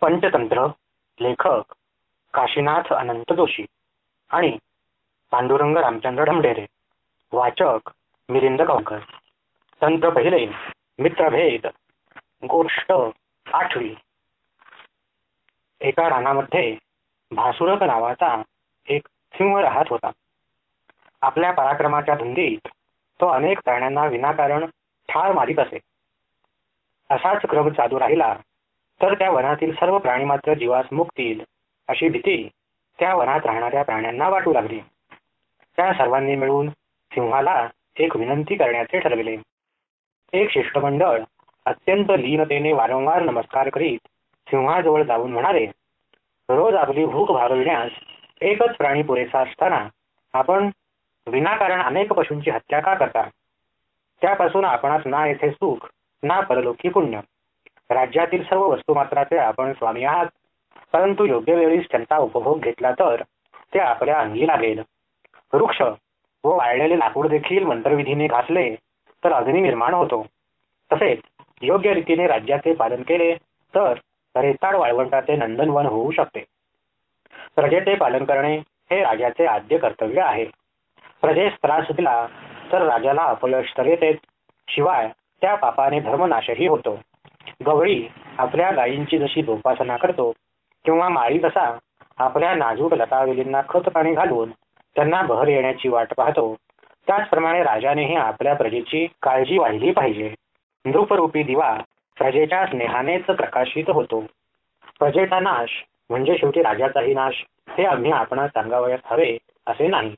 पंचतंत्र लेखक काशीनाथ अनंत जोशी आणि पांडुरंग रामचंद्र ढमढेरे वाचक मिलिंद गावकर तंत्र पहिले मित्रभेद गोष्ट आठवी. एका रानामध्ये भासुरक नावाचा एक सिंह राहत होता. आपल्या पराक्रमाच्या धुंदीत तो अनेक प्राण्यांना विनाकारण ठार मारित असे. असाच क्रम चालू राहिला तर त्या वनातील सर्व प्राणी मात्र जीवास मुक्तील अशी भीती त्या वनात राहणाऱ्या प्राण्यांना वाटू लागली. त्या सर्वांनी मिळून सिंहाला एक विनंती करण्याचे ठरविले. एक शिष्टमंडळ अत्यंत लीनतेने वारंवार नमस्कार करीत सिंहाजवळ जाऊन म्हणाले रोज आपली भूक भागविण्यास एकच प्राणी पुरेसा असताना आपण विनाकारण अनेक पशूंची हत्या का करता? त्यापासून आपणास ना येथे सुख ना परलोकी पुण्य. राज्यातील सर्व वस्तुमात्राचे आपण स्वामी आहात. परंतु योग्य वेळीच त्यांचा उपभोग घेतला तर ते आपल्या अंगी लागेल. वृक्ष व वाळलेले लाकूड देखील मंत्रविधीने घासले तर अग्नी निर्माण होतो. तसेच योग्य रीतीने राज्याचे पालन केले तर रेताड वाळवंटाचे नंदनवन होऊ शकते. प्रजेचे पालन करणे हे राजाचे आद्य कर्तव्य आहे. प्रजेस त्रास दिला तर राजाला अपयश तर येतेच. शिवाय त्या पापाने धर्मनाशही होतो. गवळी आपल्या गायींची जशी जोपासना करतो किंवा माळी तसा आपल्या नाजूक लतावेलींना खत पाणी घालून त्यांना बहर येण्याची वाट पाहतो त्याचप्रमाणे राजानेही आपल्या प्रजेची काळजी वाहिली पाहिजे. नृपरूपी दिवा प्रजेच्या स्नेहानेच प्रकाशित होतो. प्रजेचा नाश म्हणजे शेवटी राजाचाही नाश हे आम्ही आपणास सांगावयास हवे असे नाही.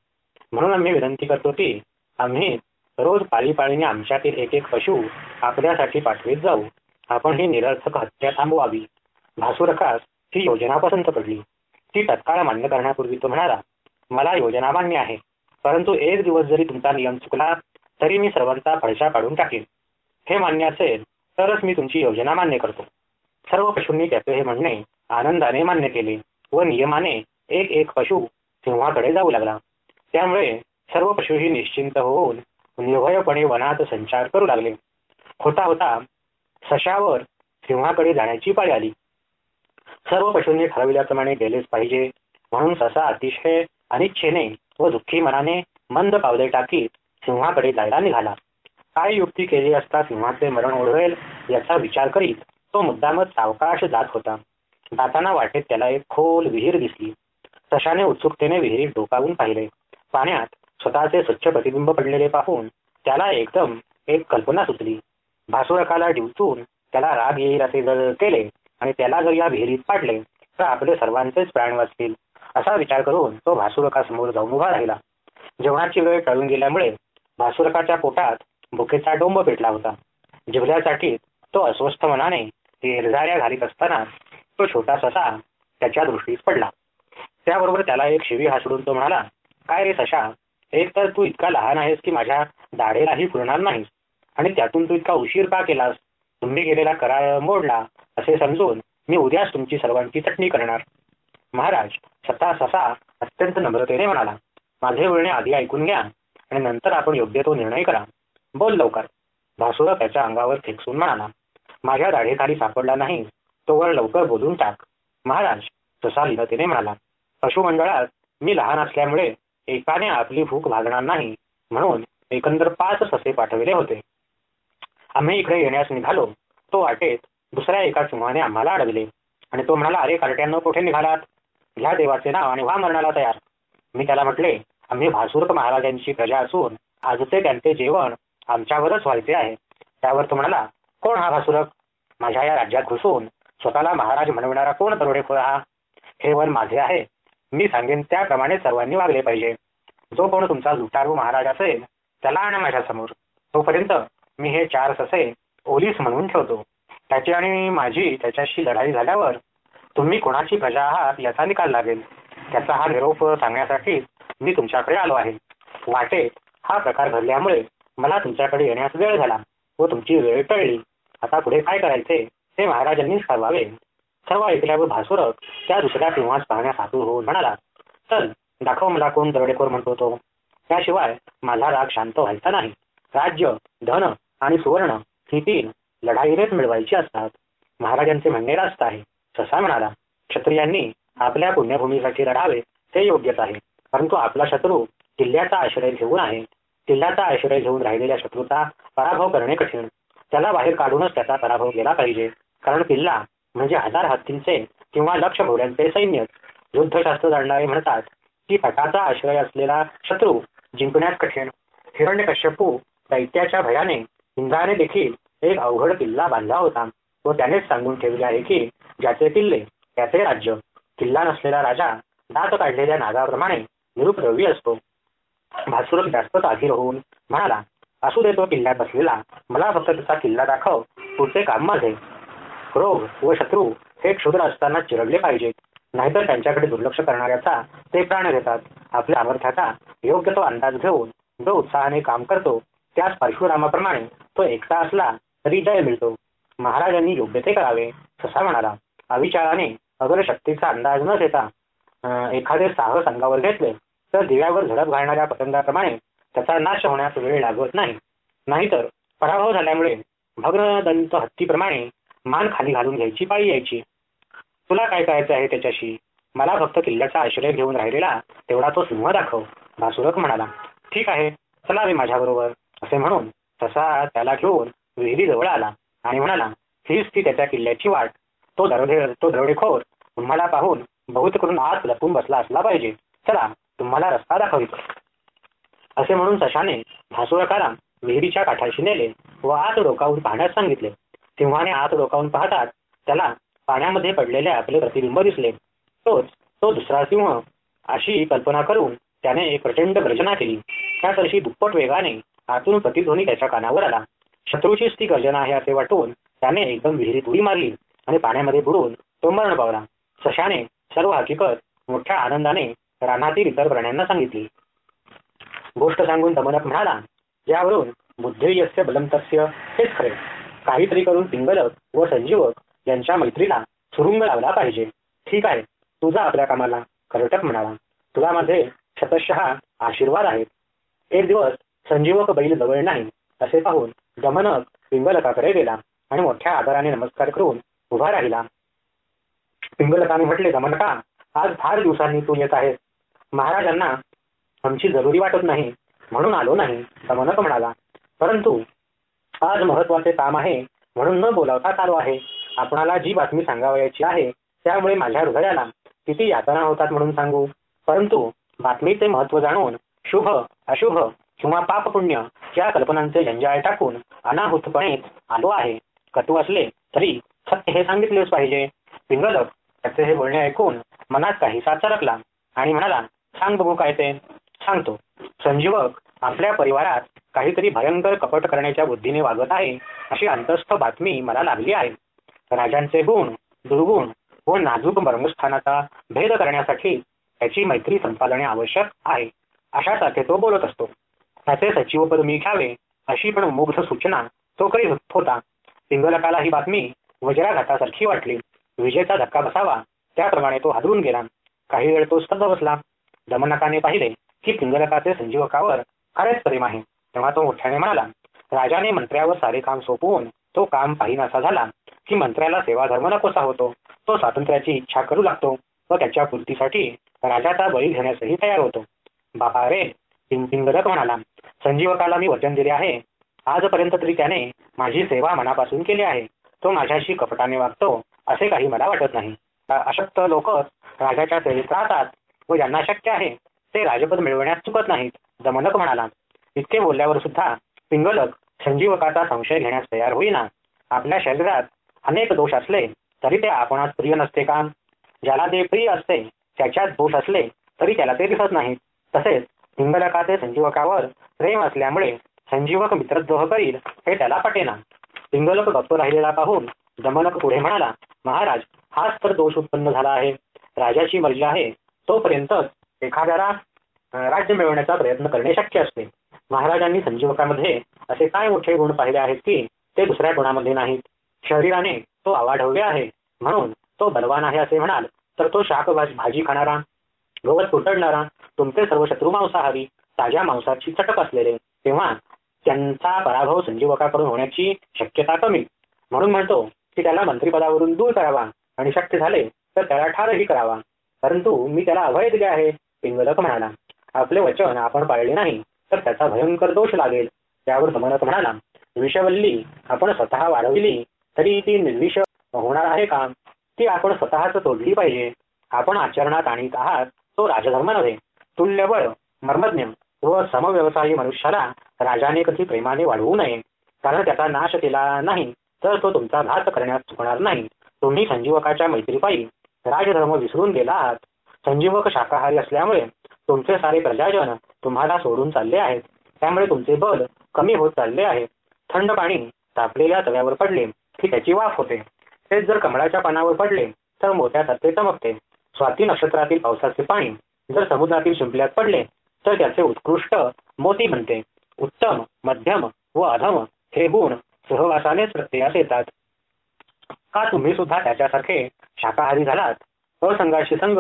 म्हणून आम्ही विनंती करतो की आम्ही रोज पाळीपाळीने आमच्यातील एक एक पशु आपल्यासाठी पाठवीत जाऊ. आपण ही निरर्थक हत्या थांबवावी. भासुरकास ही योजना पसंत पडली ती तत्काळ मान्य करण्यापूर्वी तो म्हणाला मला योजना मान्य आहे. परंतु एक दिवस जरी तुमचा नियम चुकला तरी मी सर्वांचा फळशा काढून टाकेन. हे मान्य असेल तरच मी तुमची योजना मान्य करतो. सर्व पशूंनी त्याचे हे म्हणणे आनंदाने मान्य केले व नियमाने एक एक पशु सिंहाकडे जाऊ लागला. त्यामुळे सर्व पशुही निश्चिंत होऊन निर्भयपणे वनात संचार करू लागले. होता होता सशावर सिंहाकडे जाण्याची पाळी आली. सर्व पशूंनी ठरविल्याप्रमाणे गेलेच पाहिजे. म्हणून ससा अतिशय अनिच्छेने व दुःखी मनाने मंद पावले टाकीत सिंहाकडे जायला निघाला. काय युक्ती केली असता सिंहाचे मरण ओढवेल याचा विचार करीत तो मुद्दामच सावकाश जात होता. जाताना वाटेत त्याला एक खोल विहीर दिसली. सशाने उत्सुकतेने विहिरीत डोकावून पाहिले. पाण्यात स्वतःचे स्वच्छ प्रतिबिंब पडलेले पाहून त्याला एकदम एक कल्पना सुचली. भासुरकाला डिवचून त्याला राग येईल असे जर केले आणि त्याला जर या विहिरीत पाडले तर आपले सर्वांचेच प्राण वाचतील. असा विचार करून तो भासुरकासमोर जाऊन उभा राहिला. जेवणाची वेळ टळून गेल्यामुळे भासुरकाच्या पोटात भुकेचा डोंब पेटला होता. जिवल्यासाठी तो अस्वस्थ मनाने निर्धाऱ्या घालीत असताना तो छोटा ससा त्याच्या दृष्टीस पडला. त्याबरोबर त्याला एक शिवी हासडून तो म्हणाला काय रे सशा एक तर तू इतका लहान आहेस की माझ्या दाढेलाही फुलणार नाहीस. आणि त्यातून तू इतका उशीर का केलास? तुम्ही गेलेला करार मोडला असे समजून मी उद्याच तुमची सर्वांची चटणी करणार. महाराज सता ससा अत्यंत नम्रतेने म्हणाला माझे बोलणे आधी ऐकून घ्या आणि नंतर आपण योग्य तो निर्णय करा. बोल लवकर. भासुरा त्याच्या अंगावर फेकसून म्हणाला माझ्या दाढेखाली सापडला नाही तोवर लवकर बोलून टाक. महाराज ससा लिनतेने म्हणाला पशुमंडळात मी लहान असल्यामुळे एकाने आपली भूक भागणार नाही म्हणून एकंदर पाच ससे पाठविले होते. आम्ही इकडे येण्यास निघालो. तो वाटेत दुसऱ्या एका सिंहाने आम्हाला अडविले आणि तो म्हणाला अरे कार्ट्यानं कुठे निघालात? घ्या देवाचे नाव आणि व्हा मरणाला तयार. मी त्याला म्हटले आम्ही भासुरक महाराजांची प्रजा असून आजचे त्यांचे जेवण आमच्यावरच व्हायचे आहे. त्यावर तो म्हणाला कोण हा भासुरक? माझ्या या राज्यात घुसून स्वतःला महाराज म्हणविणारा कोण तरोडेखोर हा? हे वन माझे आहे. मी सांगेन त्याप्रमाणे सर्वांनी वागले पाहिजे. जो कोण तुमचा लुटारू महाराज असेल त्याला आणा माझ्यासमोर तोपर्यंत मी हे चार ससे ओलीस म्हणून ठेवतो. त्याची आणि माझी त्याच्याशी लढाई झाल्यावर तुम्ही कोणाची प्रजा आहात याचा निकाल लागेल. त्याचा हा निरोप सांगण्यासाठी मी तुमच्याकडे आलो आहे. वाटेत हा प्रकार घडल्यामुळे मला तुमच्याकडे येण्यास वेळ झाला व तुमची वेळ टळली. आता पुढे काय करायचे ते महाराजांनीच ठरवावे. सर्व ऐकल्यावर भासुरक त्या दुसऱ्या सिंहास पाहण्यास आतुर होऊन म्हणाला चल दाखव मला कोण दरोडेखोर म्हणतो तो. त्याशिवाय माझा राग शांत व्हायचा नाही. राज्य धन आणि सुवर्ण ही तीन लढाईनेच मिळवायची असतात. महाराजांचे म्हणणे रास्त आहे. ससा म्हणाला क्षत्रियांनी आपल्या पुण्यभूमीसाठी लढावे ते योग्यच आहे. परंतु आपला शत्रू किल्ल्याचा आश्रय घेऊन आहे. किल्ल्याचा आश्रय घेऊन राहिलेल्या शत्रूचा पराभव करणे कठीण. त्याला बाहेर काढूनच त्याचा पराभव केला पाहिजे. कारण किल्ला म्हणजे हजार हत्तींचे किंवा लक्ष घोड्यांचे सैन्य. युद्धशास्त्र जाणणारे म्हणतात की पटाचा आश्रय असलेला शत्रू जिंकण्यात कठीण. हिरण्य कश्यपू दैत्याच्या भयाने इंद्राने देखील एक अवघड किल्ला बांधला होता. व त्यानेच सांगून ठेवले आहे की ज्याचे किल्ले त्याचे राज्य किल्ला नसलेला राजा दात काढलेल्या नागाप्रमाणे निरुपद्रवी असतो. भासुरक जास्त ताधीर होऊन म्हणाला असू दे तो किल्ल्यात बसलेला मला फक्त त्याचा किल्ला दाखव पुढचे काम माझे. रोग व शत्रू हे क्षुद्र असताना चिरडले पाहिजेत नाहीतर त्यांच्याकडे दुर्लक्ष करणाऱ्याचा ते प्राण घेतात आपल्या सामर्थ्याचा योग्य तो अंदाज घेऊन जो उत्साहाने काम करतो त्याच परशुरामाप्रमाणे तो एकटा असला तरी जय मिळतो. महाराजांनी योग्य ते करावे तसा म्हणाला. अविचाराने अगर शक्तीचा अंदाज न देता एखादे साहस अंगावर घेतले तर दिव्यावर झडप घालणाऱ्या पतंगाप्रमाणे त्याचा नाश होण्यास वेळ लागत नाही. नाहीतर पराभव झाल्यामुळे भग्नदंत हत्तीप्रमाणे मान खाली घालून घ्यायची पाळी यायची. तुला काय करायचं आहे त्याच्याशी? मला फक्त किल्ल्याचा आश्रय घेऊन राहिलेला तेवढा तो सिंह दाखव भासुरक म्हणाला. ठीक आहे चला मी माझ्याबरोबर असे म्हणून तसा त्याला घेऊन विहिरीजवळ आला आणि म्हणाला हीच ती त्याच्या किल्ल्याची वाट. तो दरोडे तो दरोडेखोर. तुम्हाला पाहून बहुत करून आत लपून बसला असला पाहिजे. चला तुम्हाला रस्ता दाखवितो. असे म्हणून सशाने भासुरकाराम विहिरीच्या काठाशी नेले व आत डोकावून पाहण्यास सांगितले. सिंहाने आत डोकावून पाहतात त्याला पाण्यामध्ये पडलेले आपले प्रतिबिंब दिसले. तोच तो दुसरा सिंह अशी कल्पना करून त्याने एक प्रचंड गर्जना केली. त्या वर्षी दुप्पट वेगाने आतून प्रतिध्वनी त्याच्या कानावर आला. शत्रूचीच ती गर्जना आहे असे वाटून त्याने एकदम विहिरीत उडी मारली आणि पाण्यामध्ये बुडून तो मरण पावला. सशाने सर्व हकीकत मोठ्या आनंदाने रानातील इतर प्राण्यांना सांगितली. गोष्ट सांगून दमनक म्हणाला यावरून बुद्धेयस्य बलमतस्य हेच खरे. काहीतरी करून पिंगलक व संजीवक यांच्या मैत्रीला सुरुंग लावला पाहिजे. ठीक आहे तुझा आपल्या कामाला. कर्टक म्हणाला तुला मध्ये शतशः आशीर्वाद आहेत. एक दिवस संजीवक बैल जवळ नाही असे पाहून दमनक पिंगलकाकडे गेला आणि मोठ्या आदराने नमस्कार करून उभा राहिला. पिंगलकाने म्हटले गमनका आज फार दिवसांनी तू येत आहेस. महाराजांना आमची जरुरी वाटत नाही. म्हणून आलो नाही गमनक म्हणाला. परंतु आज महत्त्वाचे काम आहे म्हणून न बोलावता आलो आहे. आपणाला जी बातमी सांगावयाची आहे त्यामुळे माझ्या हृदयाला किती यातना होतात म्हणून सांगू. परंतु बातमीचे महत्त्व जाणून शुभ अशुभ किंवा पाप पुण्य या कल्पनांचे जंजाळ टाकून अनाहूतपणेच आलो आहे. कटू असले तरी सत्य हे सांगितलेच पाहिजे. पिंगलक त्याचे हे बोलणे ऐकून मनात काहीसा चरकला आणि म्हणाला सांग बघू काय ते. सांगतो. संजीवक आपल्या परिवारात काहीतरी भयंकर कपट करण्याच्या बुद्धीने वागत आहे अशी अंतस्थ बातमी मला लागली आहे. राजांचे गुण दुर्गुण व नाजूक मर्मस्थानाचा भेद करण्यासाठी त्याची मैत्री संपादने आवश्यक आहे. अशासाठी तो बोलत असतो. त्याचे सचिवपद मी घ्यावे अशी पण मुग्ध सूचना तो करीत होता. पिंगलकाला ही बातमी वज्राघातासारखी वाटली. विजेचा धक्का बसावा त्याप्रमाणे तो हादरून गेला. काही वेळ तो स्तब्ध बसला. दमनकाने पाहिले की पिंगलकाचे संजीवकावर खरेच प्रेम आहे. तेव्हा तो मोठ्याने म्हणाला राजाने मंत्र्यावर सारे काम सोपवून तो काम पाहिनासा झाला की मंत्र्याला सेवा धर्म नकोसा होतो. तो स्वातंत्र्याची इच्छा करू लागतो व त्याच्या पूर्तीसाठी राजाचा बळी घेण्यासही तयार होतो. बाबा रे पिंगलक म्हणाला. संजीवकाला मी वचन दिले आहे. आजपर्यंत तरी त्याने माझी सेवा मनापासून केली आहे. तो माझ्याशी कपटाने वागतो असे काही मला वाटत नाही. अशक्त लोक राजाच्या सेवेत राहतात व ज्यांना शक्य आहे ते राजपद मिळवण्यास चुकत नाहीत दमनक म्हणाला. इतके बोलल्यावर सुद्धा पिंगलक संजीवकाचा संशय घेण्यास तयार होईना. आपल्या शरीरात अनेक दोष असले तरी ते आपणास प्रिय नसते का? ज्याला ते प्रिय असते त्याच्यात दोष असले तरी त्याला ते दिसत नाहीत. तसेच पिंगलकाचे संजीवकावर प्रेम असल्यामुळे संजीवक मित्रद्रोह करील हे त्याला पटेना. पिंगलक गप्प राहिलेला पाहून दमनक पुढे म्हणाला महाराज हाच तर दोष उत्पन्न झाला आहे. राजाची मर्जी आहे तोपर्यंतच एखाद्याला राज्य मिळवण्याचा प्रयत्न करणे शक्य असते. महाराजांनी संजीवकामध्ये असे काय मोठे गुण पाहिले आहेत की ते दुसऱ्या गुणामध्ये नाहीत. शरीराने तो आवाढव्य आहे म्हणून तो बलवान आहे असे म्हणाल तर तो शाक भाजी खाणारा गवत कुटडणारा तुमचे सर्व शत्रू मांसाहारी ताज्या मांसाची चटक असलेले तेव्हा त्यांचा पराभव संजीवकाकडून होण्याची शक्यता कमी. म्हणून म्हणतो की त्याला मंत्रिपदावरून दूर करावा आणि शक्य झाले तर त्याला ठारही करावा. परंतु मी त्याला अभय दिले आहे पिंगलक म्हणाला. आपले वचन आपण पाळले नाही तर त्याचा भयंकर दोष लागेल त्यावर दमनक म्हणाला. विषवल्ली आपण स्वतः वाढविली तरी ती निर्विष होणार आहे का? ती आपण स्वतःच तोडली पाहिजे. आपण आचरणात आणीत आहात तो राजधर्म नव्हे. तुल्यबळ मर्मज्ञ व समव्यवसायी मनुष्याला राजाने कधी प्रेमाने वाढवू नये. कारण त्याचा नाश केला नाही तर तो तुमचा घात करण्यास चुकणार नाही. तुम्ही संजीवकाच्या मैत्रीपायी राजधर्म विसरून गेला आहात संजीवक शाकाहारी असल्यामुळे तुमचे सारे प्रजाजन तुम्हाला सोडून चालले आहेत. त्यामुळे तुमचे बल कमी होत चालले आहे. थंड पाणी तापलेल्या तव्यावर पडले की त्याची वाफ होते. तेच जर कमळाच्या पानावर पडले तर मोठ्या तत्वे चमकते. स्वाती नक्षत्रातील पावसाचे पाणी जर समुद्रातील शिंपल्यात पडले तर त्याचे उत्कृष्ट मोती बनते. उत्तम मध्यम व अधम हे गुण सहवासानेच प्रत्ययास येतात का तुम्ही सुद्धा त्याच्यासारखे शाकाहारी झालात? असंघाशी संघ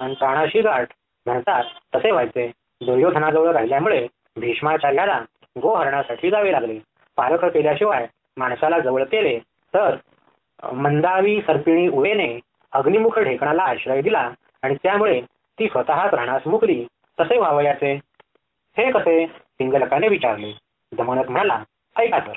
आणि प्राणाशी गाठ म्हणतात तसे व्हायचे. दुर्योधनाजवळ राहिल्यामुळे भीष्माचार्याला गोहरणासाठी जावे लागले. पारख केल्याशिवाय माणसाला जवळ केले तर मंदावी सर्पिणी उवेने अग्निमुख ढेकणाला आश्रय दिला आणि त्यामुळे ती स्वतः प्राणास मुकली. तसे व्हावयाचे. हे कसे? पिंगलकाने विचारले. दमनक म्हणाला ऐका तर